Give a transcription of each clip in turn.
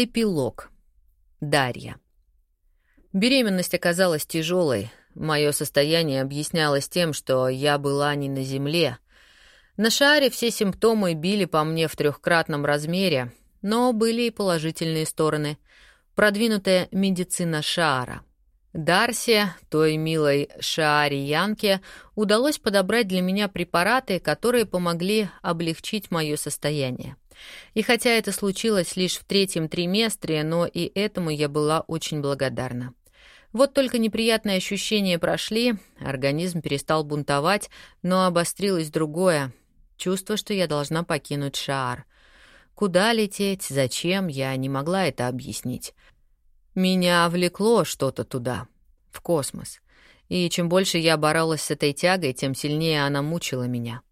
Эпилог. Дарья. Беременность оказалась тяжелой. Мое состояние объяснялось тем, что я была не на земле. На шаре все симптомы били по мне в трехкратном размере, но были и положительные стороны. Продвинутая медицина шара. Дарси, той милой Шааре Янке, удалось подобрать для меня препараты, которые помогли облегчить мое состояние. И хотя это случилось лишь в третьем триместре, но и этому я была очень благодарна. Вот только неприятные ощущения прошли, организм перестал бунтовать, но обострилось другое — чувство, что я должна покинуть шар. Куда лететь, зачем, я не могла это объяснить. Меня влекло что-то туда, в космос. И чем больше я боролась с этой тягой, тем сильнее она мучила меня.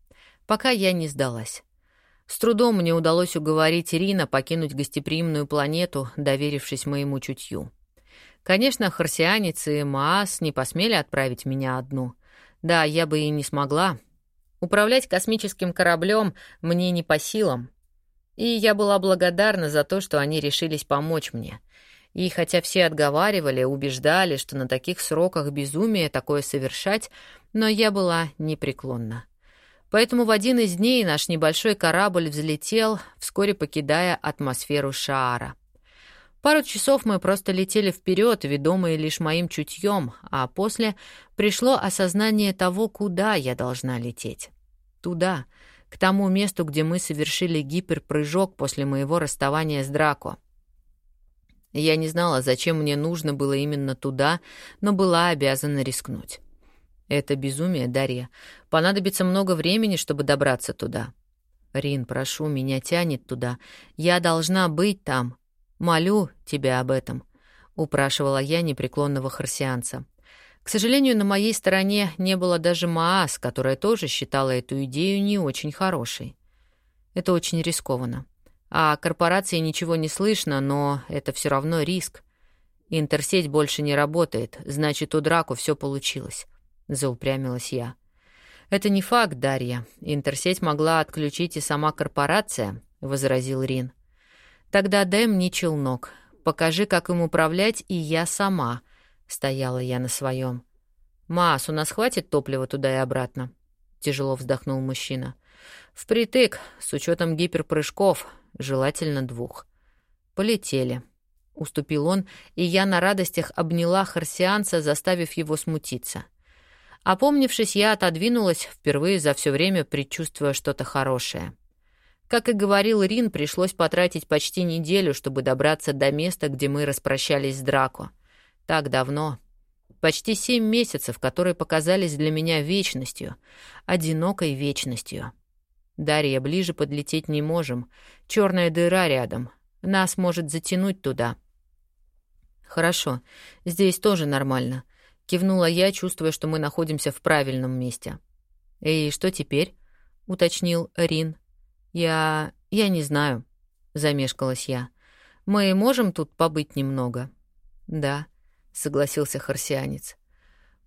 Пока я не сдалась. С трудом мне удалось уговорить Ирина покинуть гостеприимную планету, доверившись моему чутью. Конечно, харсианец и Маас не посмели отправить меня одну. Да, я бы и не смогла. Управлять космическим кораблем мне не по силам. И я была благодарна за то, что они решились помочь мне. И хотя все отговаривали, убеждали, что на таких сроках безумие такое совершать, но я была непреклонна. Поэтому в один из дней наш небольшой корабль взлетел, вскоре покидая атмосферу Шаара. Пару часов мы просто летели вперед, ведомые лишь моим чутьем, а после пришло осознание того, куда я должна лететь. Туда, к тому месту, где мы совершили гиперпрыжок после моего расставания с Драко. Я не знала, зачем мне нужно было именно туда, но была обязана рискнуть. Это безумие, Дарья. Понадобится много времени, чтобы добраться туда. Рин, прошу, меня тянет туда. Я должна быть там. Молю тебя об этом, упрашивала я непреклонного харсианца. К сожалению, на моей стороне не было даже Маас, которая тоже считала эту идею не очень хорошей. Это очень рискованно. А корпорации ничего не слышно, но это все равно риск. Интерсеть больше не работает, значит, у Драку все получилось. — заупрямилась я. «Это не факт, Дарья. Интерсеть могла отключить и сама корпорация», — возразил Рин. «Тогда дай мне челнок. Покажи, как им управлять, и я сама», — стояла я на своем. «Мас, у нас хватит топлива туда и обратно?» — тяжело вздохнул мужчина. «Впритык, с учетом гиперпрыжков, желательно двух». «Полетели», — уступил он, и я на радостях обняла харсианца, заставив его смутиться. Опомнившись, я отодвинулась, впервые за все время предчувствуя что-то хорошее. Как и говорил Рин, пришлось потратить почти неделю, чтобы добраться до места, где мы распрощались с Драко. Так давно. Почти семь месяцев, которые показались для меня вечностью, одинокой вечностью. Дарья, ближе подлететь не можем. Черная дыра рядом. Нас может затянуть туда. Хорошо, здесь тоже нормально. Кивнула я, чувствуя, что мы находимся в правильном месте. «И что теперь?» — уточнил Рин. «Я... я не знаю», — замешкалась я. «Мы можем тут побыть немного?» «Да», — согласился харсианец.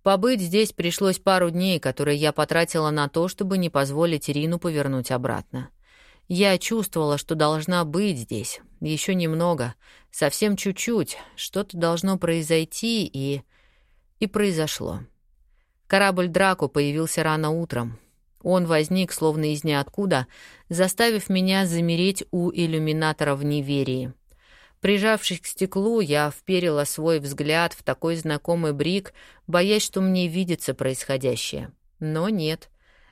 «Побыть здесь пришлось пару дней, которые я потратила на то, чтобы не позволить Рину повернуть обратно. Я чувствовала, что должна быть здесь. Еще немного. Совсем чуть-чуть. Что-то должно произойти, и... И произошло. Корабль Драко появился рано утром. Он возник словно из ниоткуда, заставив меня замереть у иллюминатора в неверии. Прижавшись к стеклу, я вперила свой взгляд в такой знакомый брик, боясь, что мне видится происходящее. Но нет.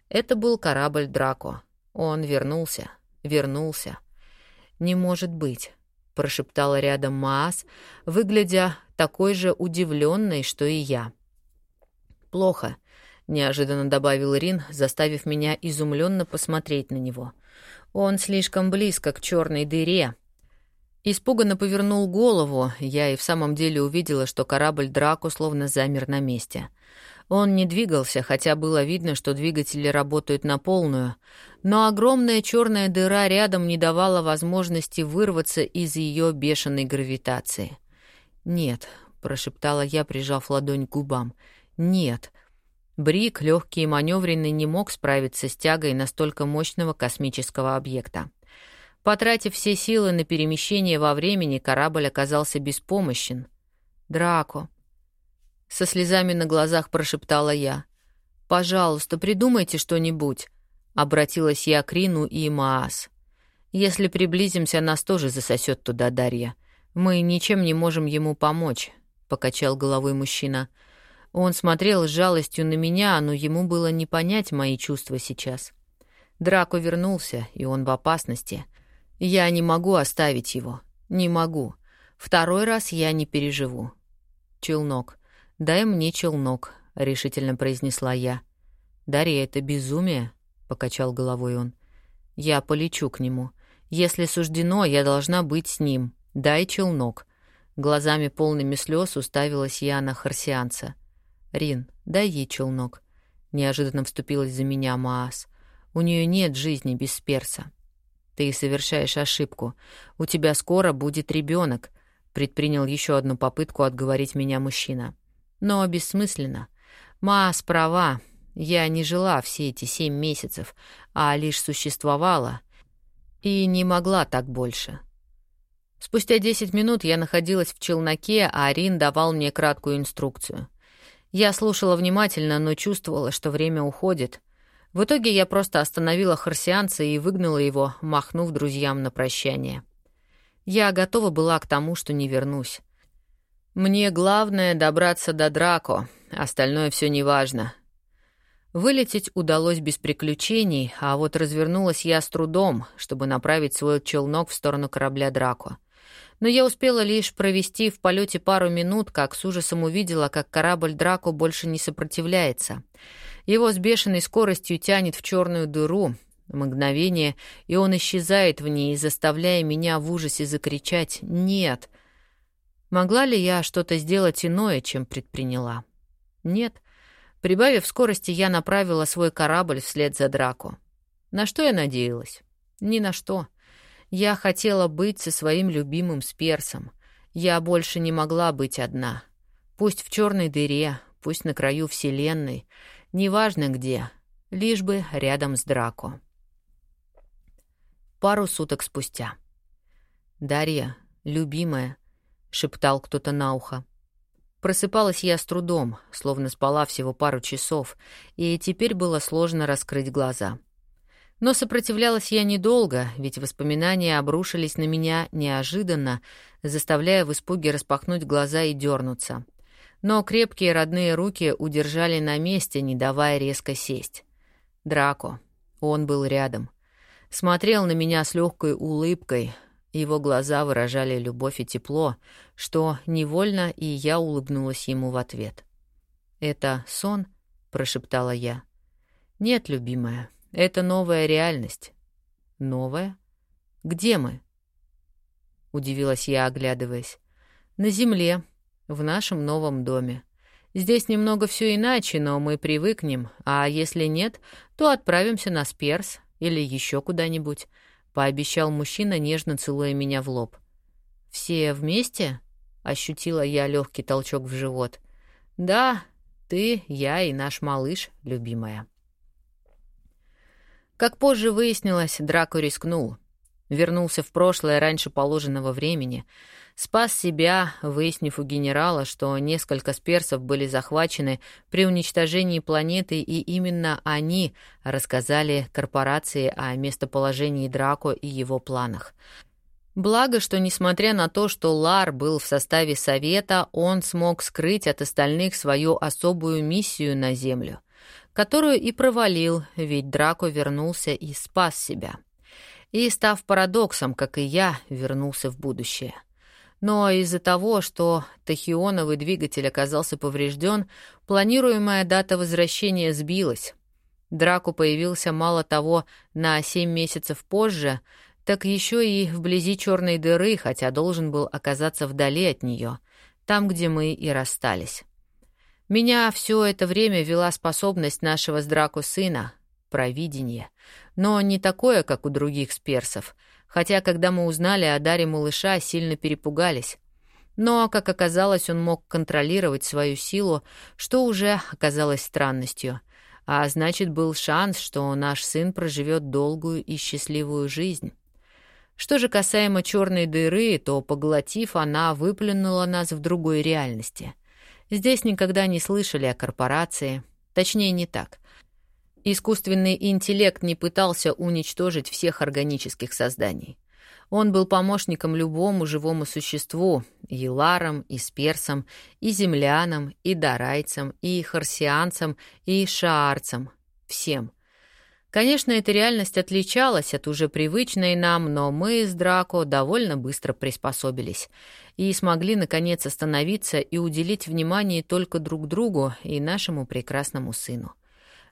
Это был корабль Драко. Он вернулся. Вернулся. «Не может быть», — прошептала рядом Маас, выглядя такой же удивленной, что и я. «Плохо», — неожиданно добавил Рин, заставив меня изумленно посмотреть на него. «Он слишком близко к черной дыре». Испуганно повернул голову, я и в самом деле увидела, что корабль Драку словно замер на месте. Он не двигался, хотя было видно, что двигатели работают на полную, но огромная черная дыра рядом не давала возможности вырваться из ее бешеной гравитации. «Нет», — прошептала я, прижав ладонь к губам. «Нет». Брик, легкий и маневренный, не мог справиться с тягой настолько мощного космического объекта. Потратив все силы на перемещение во времени, корабль оказался беспомощен. «Драко!» Со слезами на глазах прошептала я. «Пожалуйста, придумайте что-нибудь», — обратилась я к Рину и Маас. «Если приблизимся, нас тоже засосет туда Дарья. Мы ничем не можем ему помочь», — покачал головой мужчина. Он смотрел с жалостью на меня, но ему было не понять мои чувства сейчас. Драко вернулся, и он в опасности. Я не могу оставить его. Не могу. Второй раз я не переживу. Челнок. Дай мне челнок, решительно произнесла я. Дарья, это безумие, покачал головой он. Я полечу к нему. Если суждено, я должна быть с ним. Дай челнок. Глазами полными слез уставилась я на харсианца. Рин, дай ей челнок. Неожиданно вступилась за меня Маас. У нее нет жизни без перса. Ты совершаешь ошибку. У тебя скоро будет ребенок. Предпринял еще одну попытку отговорить меня мужчина. Но бессмысленно. Маас права. Я не жила все эти семь месяцев, а лишь существовала. И не могла так больше. Спустя десять минут я находилась в челноке, а Арин давал мне краткую инструкцию. Я слушала внимательно, но чувствовала, что время уходит. В итоге я просто остановила харсианца и выгнала его, махнув друзьям на прощание. Я готова была к тому, что не вернусь. Мне главное добраться до Драко, остальное все неважно. Вылететь удалось без приключений, а вот развернулась я с трудом, чтобы направить свой челнок в сторону корабля Драко. Но я успела лишь провести в полете пару минут, как с ужасом увидела, как корабль Драко больше не сопротивляется. Его с бешеной скоростью тянет в черную дыру. Мгновение, и он исчезает в ней, заставляя меня в ужасе закричать «Нет!». Могла ли я что-то сделать иное, чем предприняла? Нет. Прибавив скорости, я направила свой корабль вслед за Драко. На что я надеялась? Ни на что. Я хотела быть со своим любимым Сперсом. Я больше не могла быть одна. Пусть в черной дыре, пусть на краю Вселенной, неважно где, лишь бы рядом с Драко. Пару суток спустя. «Дарья, любимая», — шептал кто-то на ухо. Просыпалась я с трудом, словно спала всего пару часов, и теперь было сложно раскрыть глаза. Но сопротивлялась я недолго, ведь воспоминания обрушились на меня неожиданно, заставляя в испуге распахнуть глаза и дернуться. Но крепкие родные руки удержали на месте, не давая резко сесть. Драко. Он был рядом. Смотрел на меня с легкой улыбкой. Его глаза выражали любовь и тепло, что невольно и я улыбнулась ему в ответ. «Это сон?» — прошептала я. «Нет, любимая, это новая реальность. Новая? Где мы? Удивилась я, оглядываясь. На земле, в нашем новом доме. Здесь немного все иначе, но мы привыкнем, а если нет, то отправимся на Сперс или еще куда-нибудь, пообещал мужчина, нежно целуя меня в лоб. Все вместе? ощутила я легкий толчок в живот. Да, ты, я и наш малыш, любимая. Как позже выяснилось, Драко рискнул. Вернулся в прошлое раньше положенного времени. Спас себя, выяснив у генерала, что несколько сперсов были захвачены при уничтожении планеты, и именно они рассказали корпорации о местоположении Драко и его планах. Благо, что несмотря на то, что Лар был в составе Совета, он смог скрыть от остальных свою особую миссию на Землю которую и провалил, ведь Драко вернулся и спас себя. И, став парадоксом, как и я, вернулся в будущее. Но из-за того, что тахионовый двигатель оказался поврежден, планируемая дата возвращения сбилась. Драку появился мало того на семь месяцев позже, так еще и вблизи черной дыры, хотя должен был оказаться вдали от нее, там, где мы и расстались. Меня все это время вела способность нашего с Драко сына — провидение. Но не такое, как у других сперсов. Хотя, когда мы узнали о даре малыша, сильно перепугались. Но, как оказалось, он мог контролировать свою силу, что уже оказалось странностью. А значит, был шанс, что наш сын проживет долгую и счастливую жизнь. Что же касаемо черной дыры, то, поглотив, она выплюнула нас в другой реальности. Здесь никогда не слышали о корпорации. Точнее, не так. Искусственный интеллект не пытался уничтожить всех органических созданий. Он был помощником любому живому существу, и ларам, и сперсам, и землянам, и дарайцам, и харсианцам, и шаарцам. Всем. Конечно, эта реальность отличалась от уже привычной нам, но мы с Драко довольно быстро приспособились и смогли, наконец, остановиться и уделить внимание только друг другу и нашему прекрасному сыну.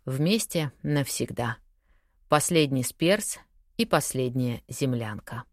Вместе навсегда. Последний сперс и последняя землянка.